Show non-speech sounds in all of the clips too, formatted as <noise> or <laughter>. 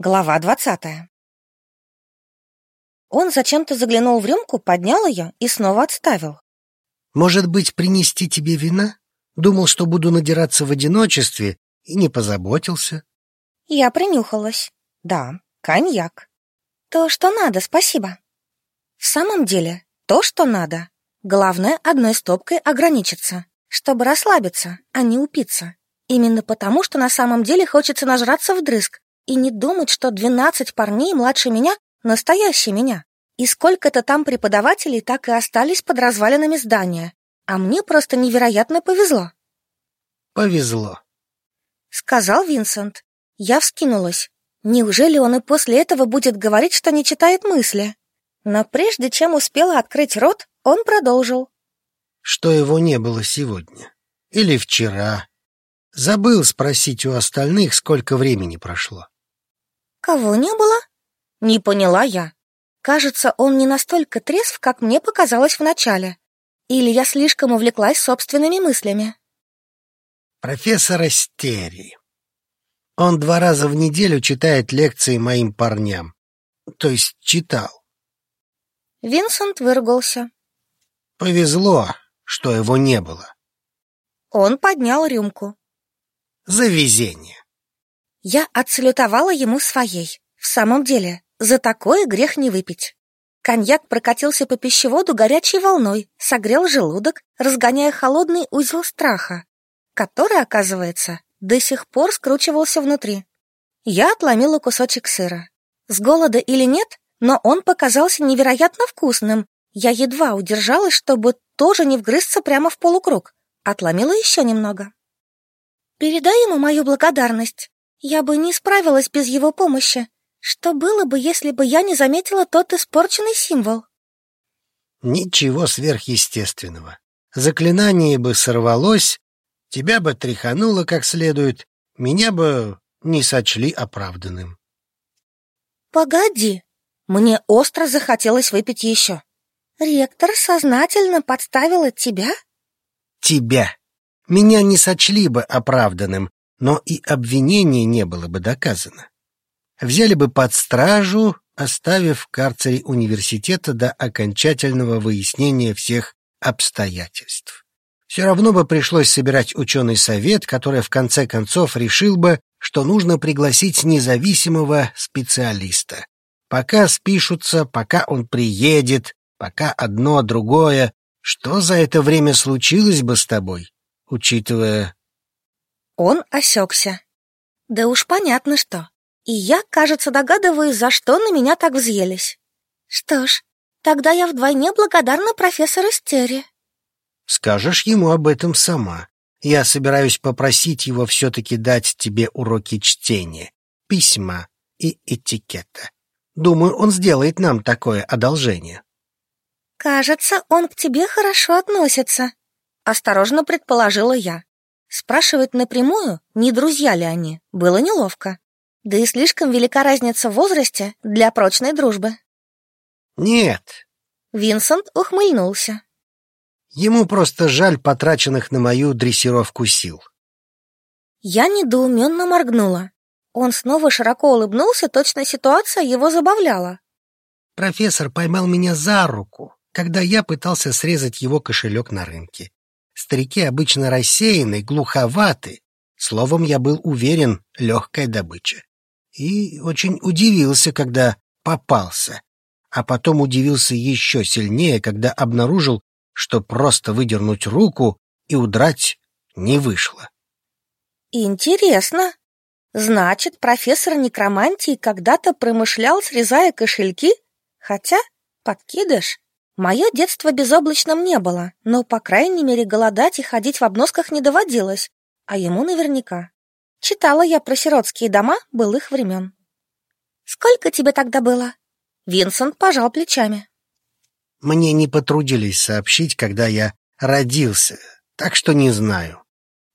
Глава двадцатая. Он зачем-то заглянул в рюмку, поднял ее и снова отставил. «Может быть, принести тебе вина? Думал, что буду надираться в одиночестве, и не позаботился». Я принюхалась. Да, коньяк. То, что надо, спасибо. В самом деле, то, что надо. Главное, одной стопкой ограничиться, чтобы расслабиться, а не упиться. Именно потому, что на самом деле хочется нажраться вдрызг, и не думать, что двенадцать парней младше меня — настоящий меня. И сколько-то там преподавателей так и остались под развалинами здания. А мне просто невероятно повезло. «Повезло», — сказал Винсент. Я вскинулась. Неужели он и после этого будет говорить, что не читает мысли? Но прежде чем успела открыть рот, он продолжил. «Что его не было сегодня? Или вчера? Забыл спросить у остальных, сколько времени прошло». «Кого не было?» Не поняла я. Кажется, он не настолько трезв, как мне показалось вначале. Или я слишком увлеклась собственными мыслями. Профессор Астерий. Он два раза в неделю читает лекции моим парням. То есть читал. Винсент выругался. Повезло, что его не было. Он поднял рюмку. За везение. Я отсалютовала ему своей. В самом деле, за такое грех не выпить. Коньяк прокатился по пищеводу горячей волной, согрел желудок, разгоняя холодный узел страха, который, оказывается, до сих пор скручивался внутри. Я отломила кусочек сыра. С голода или нет, но он показался невероятно вкусным. Я едва удержалась, чтобы тоже не вгрызться прямо в полукруг. Отломила еще немного. «Передай ему мою благодарность», я бы не справилась без его помощи. Что было бы, если бы я не заметила тот испорченный символ? Ничего сверхъестественного. Заклинание бы сорвалось, тебя бы тряхануло как следует, меня бы не сочли оправданным. Погоди, мне остро захотелось выпить еще. Ректор сознательно подставила тебя? Тебя. Меня не сочли бы оправданным, но и обвинение не было бы доказано. Взяли бы под стражу, оставив в карцере университета до окончательного выяснения всех обстоятельств. Все равно бы пришлось собирать ученый совет, который в конце концов решил бы, что нужно пригласить независимого специалиста. Пока спишутся, пока он приедет, пока одно, другое. Что за это время случилось бы с тобой, учитывая он осекся. Да уж понятно что. И я, кажется, догадываюсь, за что на меня так взъелись. Что ж, тогда я вдвойне благодарна профессору Стери. Скажешь ему об этом сама. Я собираюсь попросить его все-таки дать тебе уроки чтения, письма и этикета. Думаю, он сделает нам такое одолжение. Кажется, он к тебе хорошо относится, осторожно предположила я. Спрашивать напрямую, не друзья ли они, было неловко. Да и слишком велика разница в возрасте для прочной дружбы. Нет. Винсент ухмыльнулся. Ему просто жаль потраченных на мою дрессировку сил. Я недоуменно моргнула. Он снова широко улыбнулся, точно ситуация его забавляла. Профессор поймал меня за руку, когда я пытался срезать его кошелек на рынке. Старики обычно рассеяны, глуховаты. Словом, я был уверен, легкая добыча. И очень удивился, когда попался. А потом удивился еще сильнее, когда обнаружил, что просто выдернуть руку и удрать не вышло. Интересно. Значит, профессор некромантии когда-то промышлял, срезая кошельки? Хотя, подкидыш, Мое детство безоблачным не было, но, по крайней мере, голодать и ходить в обносках не доводилось, а ему наверняка. Читала я про сиротские дома былых времен. «Сколько тебе тогда было?» Винсент пожал плечами. «Мне не потрудились сообщить, когда я родился, так что не знаю.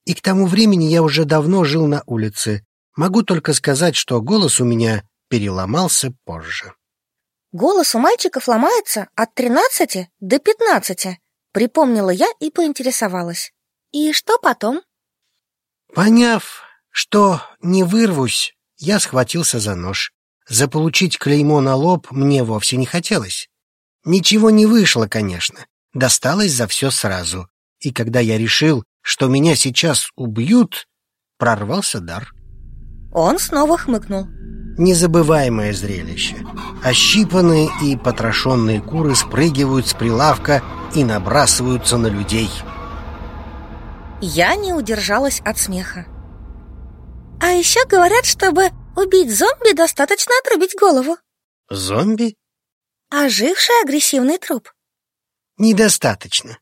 И к тому времени я уже давно жил на улице. Могу только сказать, что голос у меня переломался позже». Голос у мальчиков ломается от тринадцати до пятнадцати, припомнила я и поинтересовалась. И что потом? Поняв, что не вырвусь, Я схватился за нож. Заполучить клеймо на лоб мне вовсе не хотелось. Ничего не вышло, конечно. Досталось за все сразу. И когда я решил, что меня сейчас убьют, прорвался дар. Он снова хмыкнул. Незабываемое зрелище. Ощипанные и потрошенные куры спрыгивают с прилавка и набрасываются на людей. Я не удержалась от смеха. А еще говорят, чтобы убить зомби, достаточно отрубить голову. Зомби? Оживший агрессивный труп. Недостаточно.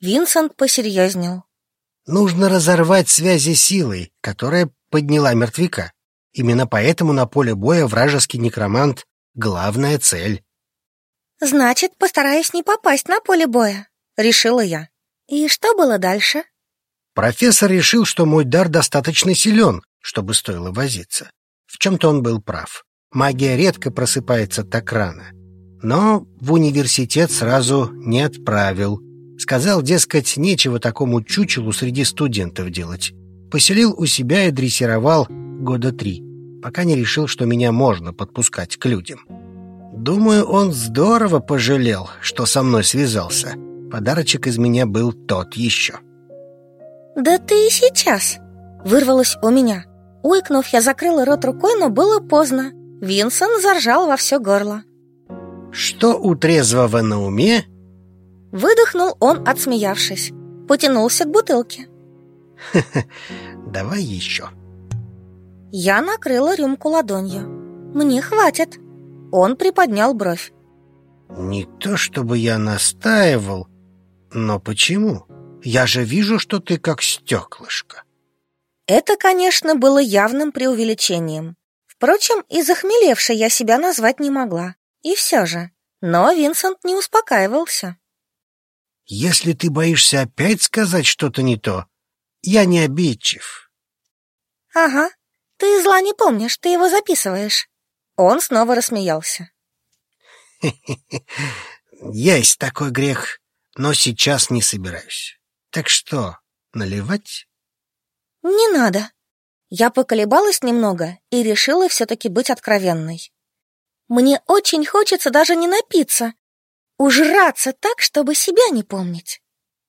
Винсент посерьезнел. Нужно разорвать связи силой, которая подняла мертвяка. Именно поэтому на поле боя вражеский некромант — главная цель. «Значит, постараюсь не попасть на поле боя», — решила я. «И что было дальше?» Профессор решил, что мой дар достаточно силен, чтобы стоило возиться. В чем-то он был прав. Магия редко просыпается так рано. Но в университет сразу не отправил. Сказал, дескать, нечего такому чучелу среди студентов делать. Поселил у себя и дрессировал года три, пока не решил, что меня можно подпускать к людям. Думаю, он здорово пожалел, что со мной связался. Подарочек из меня был тот еще. «Да ты и сейчас!» Вырвалось у меня. Уикнув, я закрыла рот рукой, но было поздно. Винсент заржал во все горло. «Что у трезвого на уме?» Выдохнул он, отсмеявшись. Потянулся к бутылке. <laughs> давай еще». Я накрыла рюмку ладонью. «Мне хватит». Он приподнял бровь. «Не то чтобы я настаивал, но почему? Я же вижу, что ты как стеклышко». Это, конечно, было явным преувеличением. Впрочем, и захмелевшей я себя назвать не могла. И все же. Но Винсент не успокаивался. «Если ты боишься опять сказать что-то не то, я не обидчив». «Ага, ты зла не помнишь, ты его записываешь». Он снова рассмеялся. <laughs> Есть такой грех, но сейчас не собираюсь. Так что, наливать? Не надо. Я поколебалась немного и решила все-таки быть откровенной. Мне очень хочется даже не напиться, ужраться так, чтобы себя не помнить.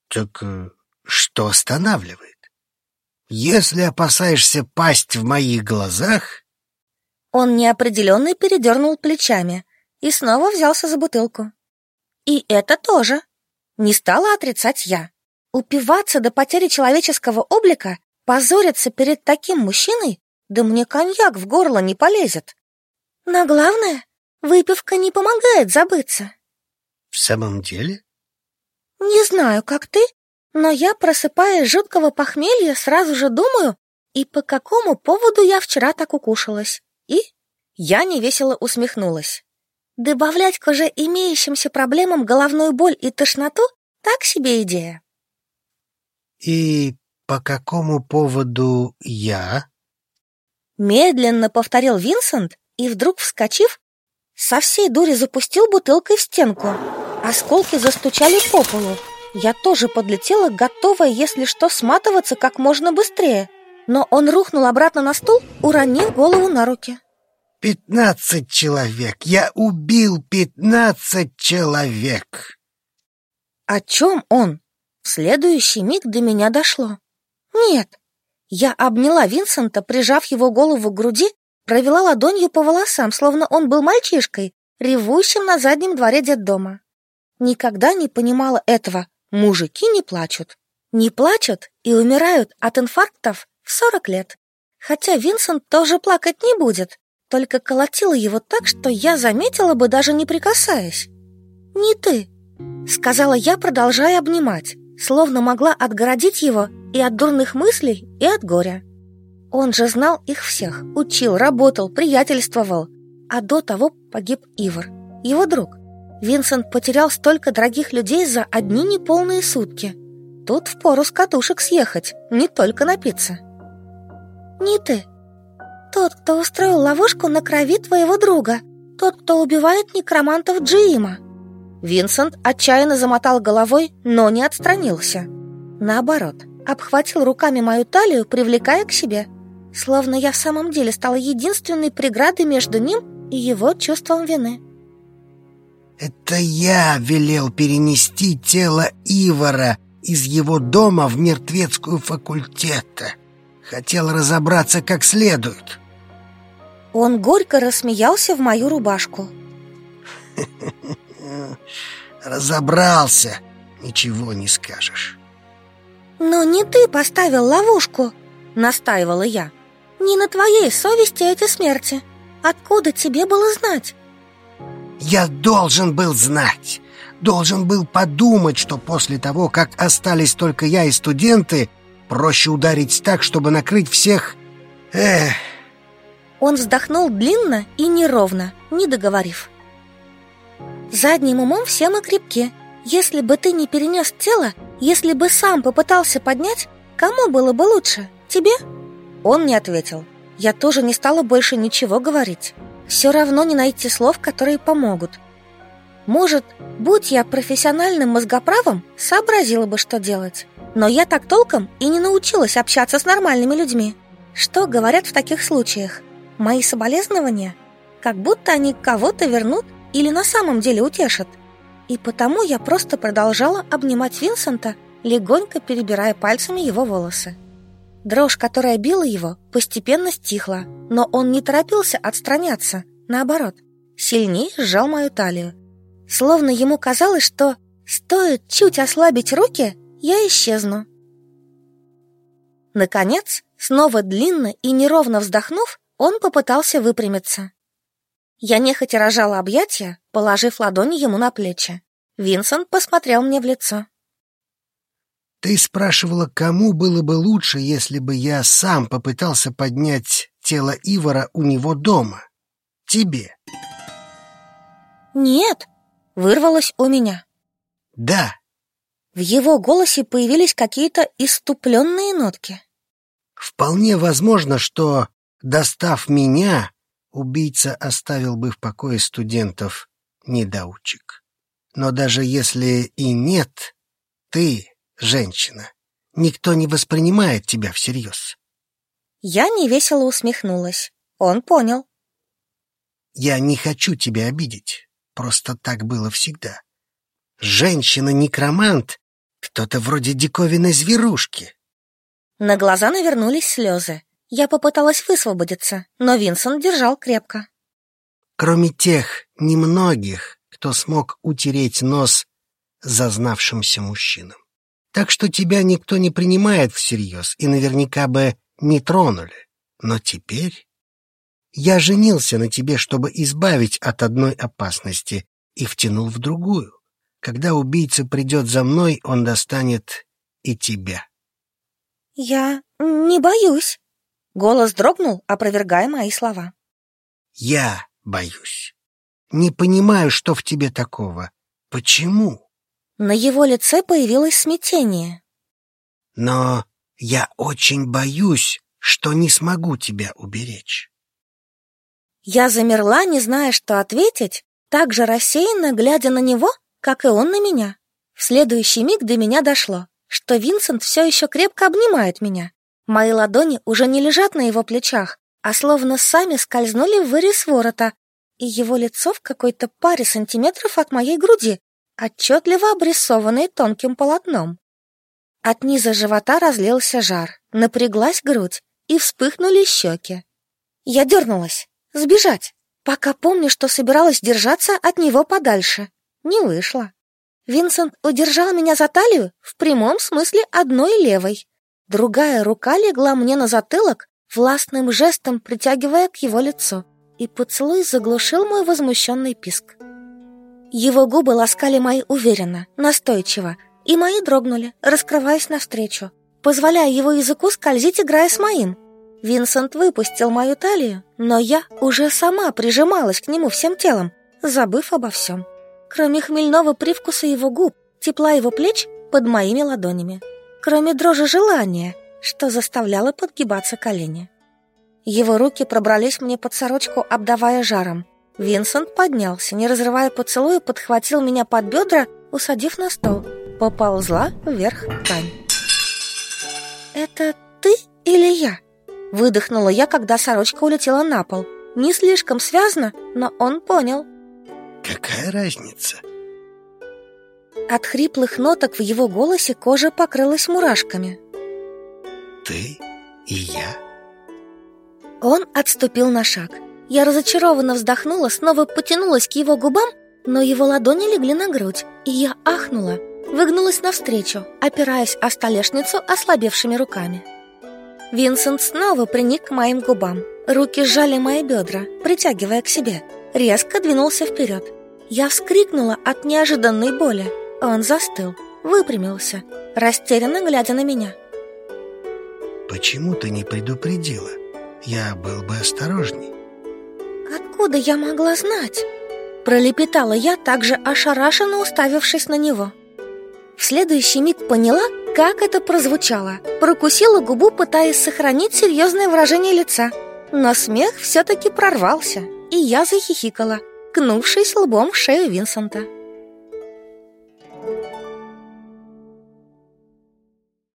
Так э, что останавливает? Если опасаешься пасть в моих глазах... Он неопределенно передернул плечами и снова взялся за бутылку. И это тоже. Не стала отрицать я. Упиваться до потери человеческого облика, позориться перед таким мужчиной, да мне коньяк в горло не полезет. Но главное, выпивка не помогает забыться. В самом деле? Не знаю, как ты, но я, просыпаясь жуткого похмелья, сразу же думаю, и по какому поводу я вчера так укушалась. И я невесело усмехнулась. Добавлять к уже имеющимся проблемам головную боль и тошноту — так себе идея. И по какому поводу я? Медленно повторил Винсент и вдруг, вскочив, со всей дури запустил бутылкой в стенку. Осколки застучали по полу. Я тоже подлетела, готовая, если что, сматываться как можно быстрее. Но он рухнул обратно на стул, уронив голову на руки. «Пятнадцать человек! Я убил пятнадцать человек!» О чем он? В следующий миг до меня дошло. Нет. Я обняла Винсента, прижав его голову к груди, провела ладонью по волосам, словно он был мальчишкой, ревущим на заднем дворе детдома. Никогда не понимала этого, Мужики не плачут. Не плачут и умирают от инфарктов в 40 лет. Хотя Винсент тоже плакать не будет, только колотила его так, что я заметила бы, даже не прикасаясь. «Не ты», — сказала я, продолжая обнимать, словно могла отгородить его и от дурных мыслей, и от горя. Он же знал их всех, учил, работал, приятельствовал. А до того погиб Ивар, его друг. Винсент потерял столько дорогих людей за одни неполные сутки. Тут впору с катушек съехать, не только напиться. Не ты. Тот, кто устроил ловушку на крови твоего друга. Тот, кто убивает некромантов Джиима. Винсент отчаянно замотал головой, но не отстранился. Наоборот, обхватил руками мою талию, привлекая к себе. словно я в самом деле стала единственной преградой между ним и его чувством вины. Это я велел перенести тело Ивара из его дома в мертвецкую факультета. Хотел разобраться как следует. Он горько рассмеялся в мою рубашку. <laughs> Разобрался, ничего не скажешь. Но не ты поставил ловушку, настаивала я. Не на твоей совести эти смерти. Откуда тебе было знать? Я должен был знать. Должен был подумать, что после того, как остались только я и студенты, проще ударить так, чтобы накрыть всех... Эх... Он вздохнул длинно и неровно, не договорив. Задним умом все мы крепки. Если бы ты не перенес тело, если бы сам попытался поднять, кому было бы лучше? Тебе? Он не ответил. Я тоже не стала больше ничего говорить. Все равно не найти слов, которые помогут. Может, будь я профессиональным мозгоправом, сообразила бы, что делать. Но я так толком и не научилась общаться с нормальными людьми. Что говорят в таких случаях? Мои соболезнования? Как будто они кого-то вернут или на самом деле утешат. И потому я просто продолжала обнимать Винсента, легонько перебирая пальцами его волосы. Дрожь, которая била его, постепенно стихла, но он не торопился отстраняться, наоборот, сильнее сжал мою талию. Словно ему казалось, что стоит чуть ослабить руки, я исчезну. Наконец, снова длинно и неровно вздохнув, он попытался выпрямиться. Я нехотя рожала объятия, положив ладони ему на плечи. Винсент посмотрел мне в лицо. Ты спрашивала, кому было бы лучше, если бы я сам попытался поднять тело Ивара у него дома? Тебе. Нет, вырвалось у меня. Да. В его голосе появились какие-то иступленные нотки. Вполне возможно, что, достав меня, убийца оставил бы в покое студентов недоучек. Но даже если и нет, ты женщина. Никто не воспринимает тебя всерьез. Я невесело усмехнулась. Он понял. Я не хочу тебя обидеть. Просто так было всегда. Женщина-некромант — кто-то вроде диковинной зверушки. На глаза навернулись слезы. Я попыталась высвободиться, но Винсент держал крепко. Кроме тех немногих, кто смог утереть нос зазнавшимся мужчинам. Так что тебя никто не принимает всерьез и наверняка бы не тронули. Но теперь я женился на тебе, чтобы избавить от одной опасности и втянул в другую. Когда убийца придет за мной, он достанет и тебя. Я не боюсь. Голос дрогнул, опровергая мои слова. Я боюсь. Не понимаю, что в тебе такого. Почему? На его лице появилось смятение. Но я очень боюсь, что не смогу тебя уберечь. Я замерла, не зная, что ответить, так же рассеянно глядя на него, как и он на меня. В следующий миг до меня дошло, что Винсент все еще крепко обнимает меня. Мои ладони уже не лежат на его плечах, а словно сами скользнули в вырез ворота, и его лицо в какой-то паре сантиметров от моей груди, отчетливо обрисованные тонким полотном. От низа живота разлился жар, напряглась грудь и вспыхнули щеки. Я дернулась. Сбежать. Пока помню, что собиралась держаться от него подальше. Не вышло. Винсент удержал меня за талию в прямом смысле одной левой. Другая рука легла мне на затылок, властным жестом притягивая к его лицу, и поцелуй заглушил мой возмущенный писк. Его губы ласкали мои уверенно, настойчиво, и мои дрогнули, раскрываясь навстречу, позволяя его языку скользить, играя с моим. Винсент выпустил мою талию, но я уже сама прижималась к нему всем телом, забыв обо всем. Кроме хмельного привкуса его губ, тепла его плеч под моими ладонями. Кроме дрожи желания, что заставляло подгибаться колени. Его руки пробрались мне под сорочку, обдавая жаром. Винсент поднялся, не разрывая поцелуя, подхватил меня под бедра, усадив на стол. Поползла вверх ткань. «Это ты или я?» Выдохнула я, когда сорочка улетела на пол. Не слишком связно, но он понял. Какая разница? От хриплых ноток в его голосе кожа покрылась мурашками. Ты и я? Он отступил на шаг. Я разочарованно вздохнула, снова потянулась к его губам, но его ладони легли на грудь, и я ахнула, выгнулась навстречу, опираясь о столешницу ослабевшими руками. Винсент снова приник к моим губам. Руки сжали мои бедра, притягивая к себе. Резко двинулся вперед. Я вскрикнула от неожиданной боли. Он застыл, выпрямился, растерянно глядя на меня. Почему ты не предупредила? Я был бы осторожней. Откуда я могла знать? Пролепетала я, также ошарашенно уставившись на него. В следующий миг поняла, как это прозвучало. Прокусила губу, пытаясь сохранить серьезное выражение лица. Но смех все-таки прорвался, и я захихикала, кнувшись лбом в шею Винсента.